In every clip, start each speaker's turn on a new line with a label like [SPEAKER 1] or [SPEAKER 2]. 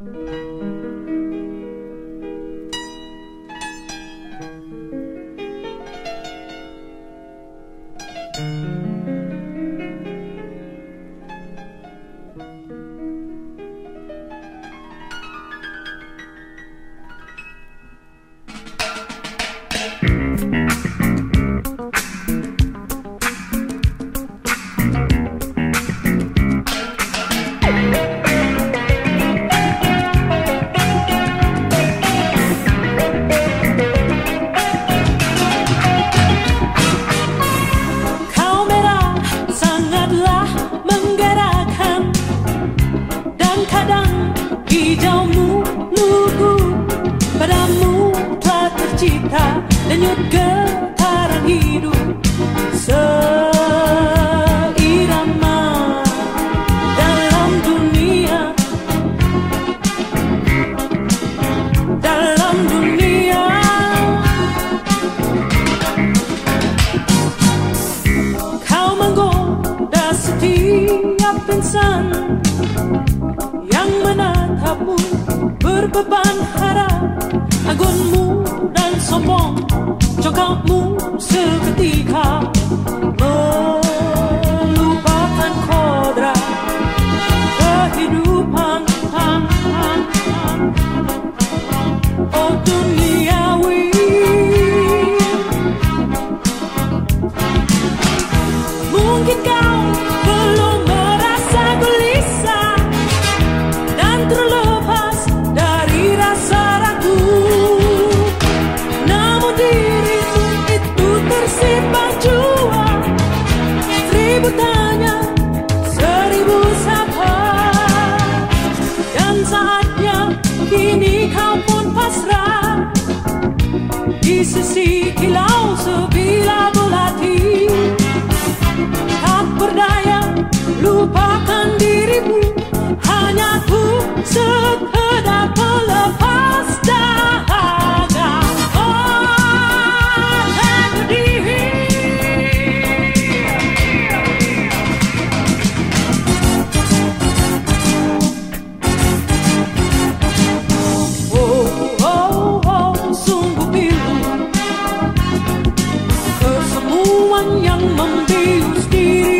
[SPEAKER 1] Música yang menatapmu berbeban harap agunmu dan sombong cokapmu seketika. Melupakan kodrat kehidupan Oh, sisi kilau sebila belati Tak berdaya lupa young mambius diri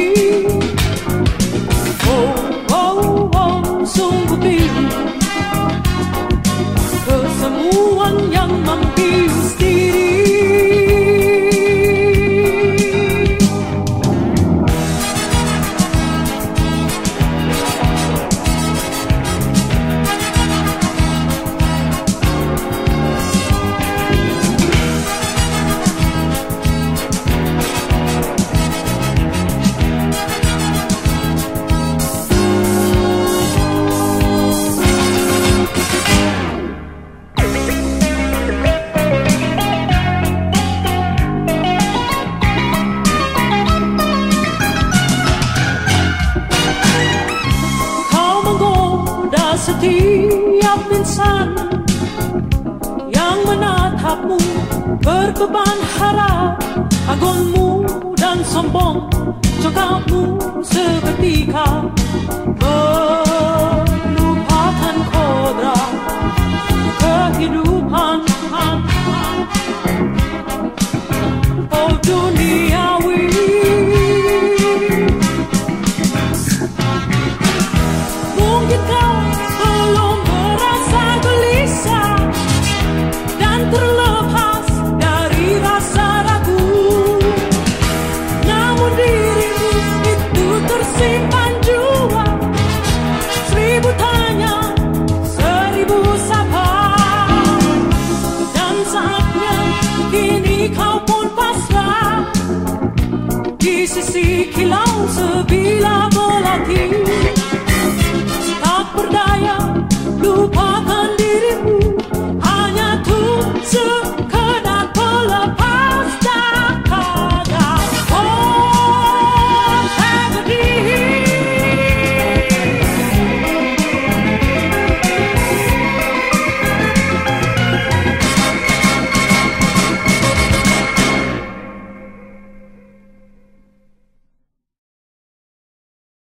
[SPEAKER 1] hakmu berbeban harap agungmu dan sombong cokapmu seketika Melupakan kodra Kehidupan Oh dunia She belongs to be